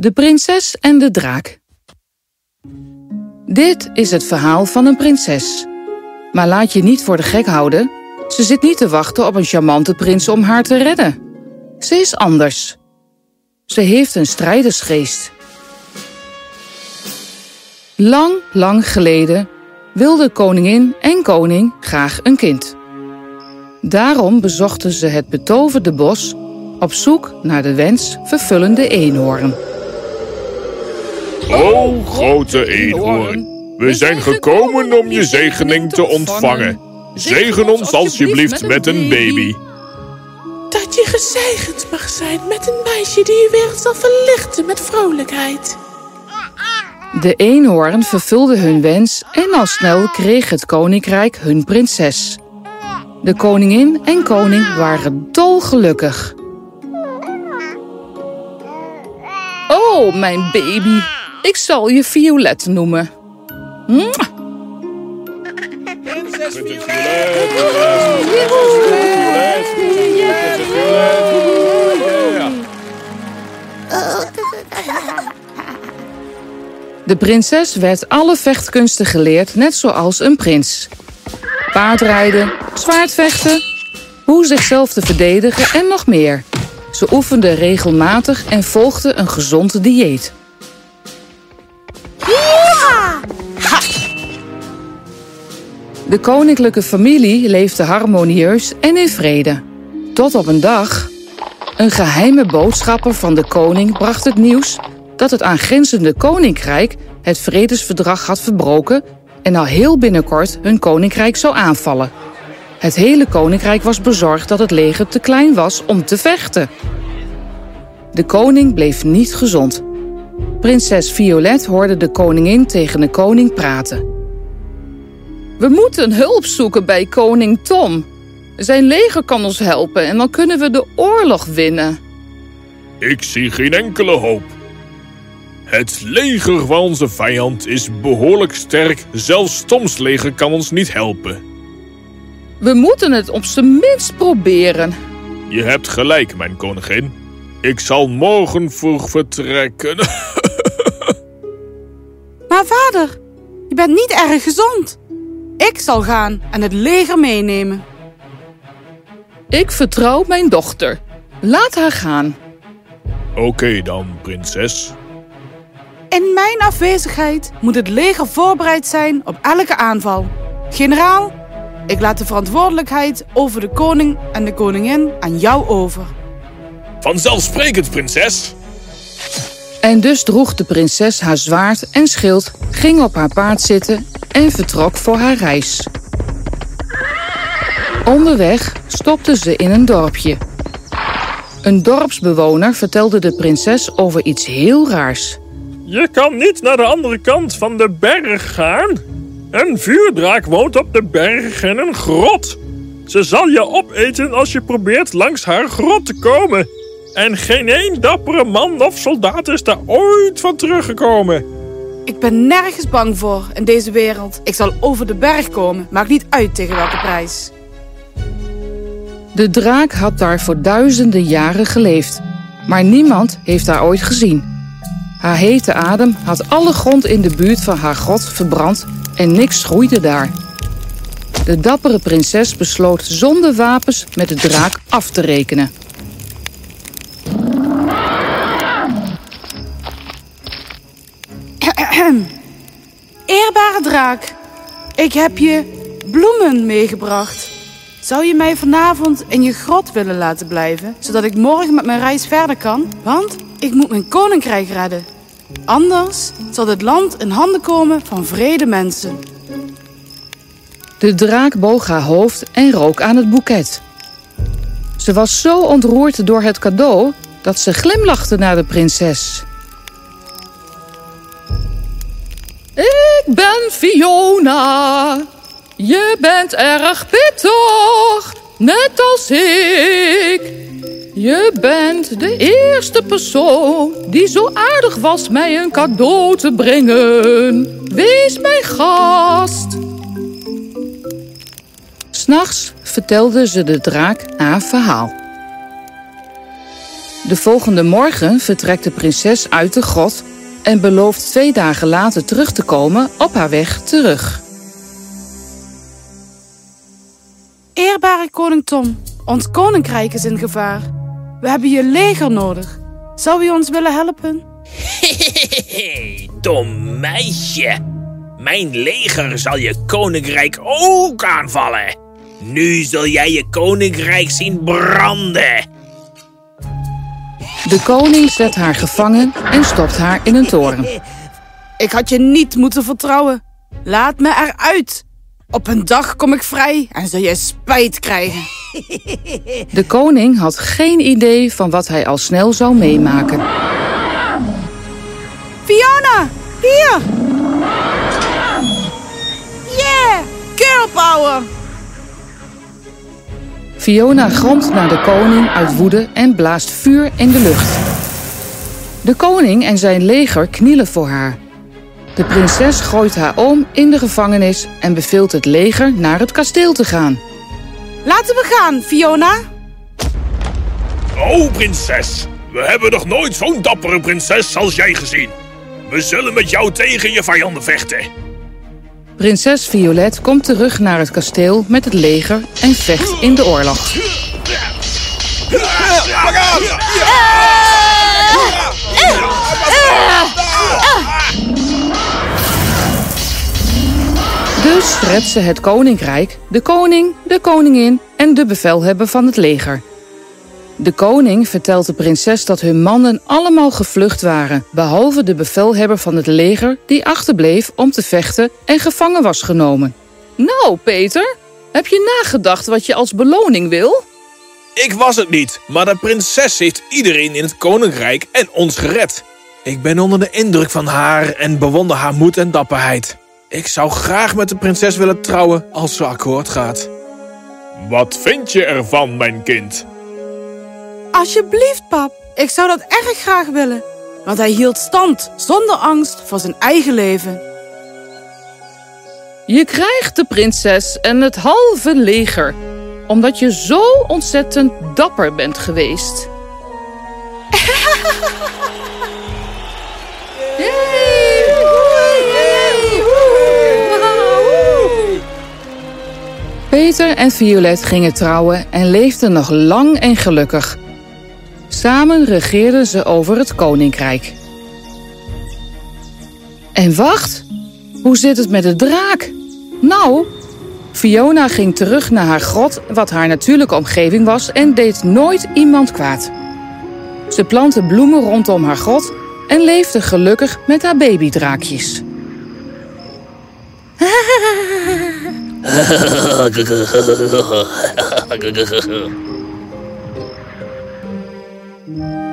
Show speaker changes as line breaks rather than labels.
De prinses en de draak. Dit is het verhaal van een prinses. Maar laat je niet voor de gek houden. Ze zit niet te wachten op een charmante prins om haar te redden. Ze is anders. Ze heeft een strijdersgeest. Lang, lang geleden wilden koningin en koning graag een kind. Daarom bezochten ze het betoverde bos op zoek naar de wens vervullende eenhoorn.
O grote eenhoorn, we zijn gekomen om je zegening te ontvangen. Zegen ons alsjeblieft met een baby.
Dat je gezegend mag zijn met een meisje die je wereld zal verlichten met vrolijkheid.
De eenhoorn vervulde hun wens en al snel kreeg het koninkrijk hun prinses. De koningin en koning waren dolgelukkig. Oh, mijn baby. Ik zal je Violet noemen. Mwah. De prinses werd alle vechtkunsten geleerd, net zoals een prins. Paardrijden, zwaardvechten, hoe zichzelf te verdedigen en nog meer. Ze oefende regelmatig en volgde een gezond dieet. De koninklijke familie leefde harmonieus en in vrede. Tot op een dag. Een geheime boodschapper van de koning bracht het nieuws dat het aangrenzende koninkrijk het vredesverdrag had verbroken en al heel binnenkort hun koninkrijk zou aanvallen. Het hele koninkrijk was bezorgd dat het leger te klein was om te vechten. De koning bleef niet gezond. Prinses Violet hoorde de koningin tegen de koning praten. We moeten hulp zoeken bij koning Tom. Zijn leger kan ons helpen en dan kunnen we de oorlog winnen.
Ik zie geen enkele hoop. Het leger van onze vijand is behoorlijk sterk. Zelfs Toms leger kan ons niet helpen.
We moeten het op zijn minst proberen.
Je hebt gelijk, mijn koningin. Ik zal morgen vroeg vertrekken.
Maar vader, je bent niet erg gezond. Ik zal gaan en het leger meenemen.
Ik vertrouw mijn dochter. Laat haar gaan.
Oké dan, prinses.
In mijn afwezigheid moet het leger voorbereid zijn op elke aanval. Generaal, ik laat de verantwoordelijkheid over de koning en de koningin aan jou over.
Vanzelfsprekend, prinses.
En dus droeg de prinses haar zwaard en schild, ging op haar paard zitten en vertrok voor haar reis. Onderweg stopte ze in een dorpje. Een dorpsbewoner vertelde de prinses over iets heel raars.
Je kan niet naar de andere kant van de berg gaan. Een vuurdraak woont op de berg in een grot. Ze zal je opeten als je probeert langs haar grot te komen. En geen één dappere man of soldaat is daar ooit van teruggekomen.
Ik ben nergens bang voor in deze wereld. Ik zal over de berg komen, maakt niet uit tegen welke prijs.
De draak had daar voor duizenden jaren geleefd, maar niemand heeft haar ooit gezien. Haar hete adem had alle grond in de buurt van haar grot verbrand en niks groeide daar. De dappere prinses besloot zonder wapens met de draak af te rekenen.
Draak, ik heb je bloemen meegebracht. Zou je mij vanavond in je grot willen laten blijven, zodat ik morgen met mijn reis verder kan? Want ik moet mijn koninkrijk redden. Anders zal het land in handen komen van vrede mensen.
De draak boog haar hoofd en rook aan het boeket. Ze was zo ontroerd door het cadeau dat ze glimlachte naar de prinses. Ik ben Fiona. Je bent erg pittig, net als ik. Je bent de eerste persoon die zo aardig was mij een cadeau te brengen. Wees mijn gast. S'nachts vertelde ze de draak haar verhaal. De volgende morgen vertrekt de prinses uit de grot en belooft twee dagen later terug te komen op haar weg terug.
Eerbare koning Tom, ons koninkrijk is in gevaar. We hebben je leger nodig. Zou u ons willen helpen?
Dom meisje. Mijn leger zal je koninkrijk ook aanvallen. Nu zul jij je koninkrijk zien branden.
De koning zet haar gevangen en stopt haar in een toren.
Ik had je niet moeten vertrouwen. Laat me eruit. Op een dag kom ik vrij en zul je spijt krijgen.
De koning had geen idee van wat hij al snel zou meemaken.
Fiona, hier! Yeah, girl power!
Fiona gromt naar de koning uit woede en blaast vuur in de lucht. De koning en zijn leger knielen voor haar. De prinses gooit haar om in de gevangenis en beveelt het leger naar het kasteel te gaan.
Laten we gaan, Fiona.
Oh, prinses. We hebben nog nooit zo'n dappere prinses als jij gezien. We zullen met jou tegen je vijanden vechten.
Prinses Violet komt terug naar het kasteel met het leger en vecht in de oorlog. Dus redt ze het koninkrijk, de koning, de koningin en de bevelhebber van het leger. De koning vertelt de prinses dat hun mannen allemaal gevlucht waren, behalve de bevelhebber van het leger die achterbleef om te vechten en gevangen was genomen. Nou, Peter, heb je nagedacht wat je als beloning wil?
Ik was het niet, maar de prinses heeft iedereen in het koninkrijk en ons gered. Ik ben onder de indruk van haar en bewonder haar moed en dapperheid. Ik zou graag met de prinses willen trouwen als ze akkoord gaat.
Wat vind je ervan, mijn kind?
Alsjeblieft, pap. Ik zou dat erg graag willen. Want hij hield stand zonder angst voor zijn eigen leven.
Je krijgt de prinses en het halve leger, omdat je zo ontzettend dapper bent geweest. Peter en Violet gingen trouwen en leefden nog lang en gelukkig. Samen regeerden ze over het koninkrijk. En wacht, hoe zit het met de draak? Nou, Fiona ging terug naar haar grot, wat haar natuurlijke omgeving was, en deed nooit iemand kwaad. Ze plantte bloemen rondom haar grot en leefde gelukkig met haar babydraakjes. Mm-hmm.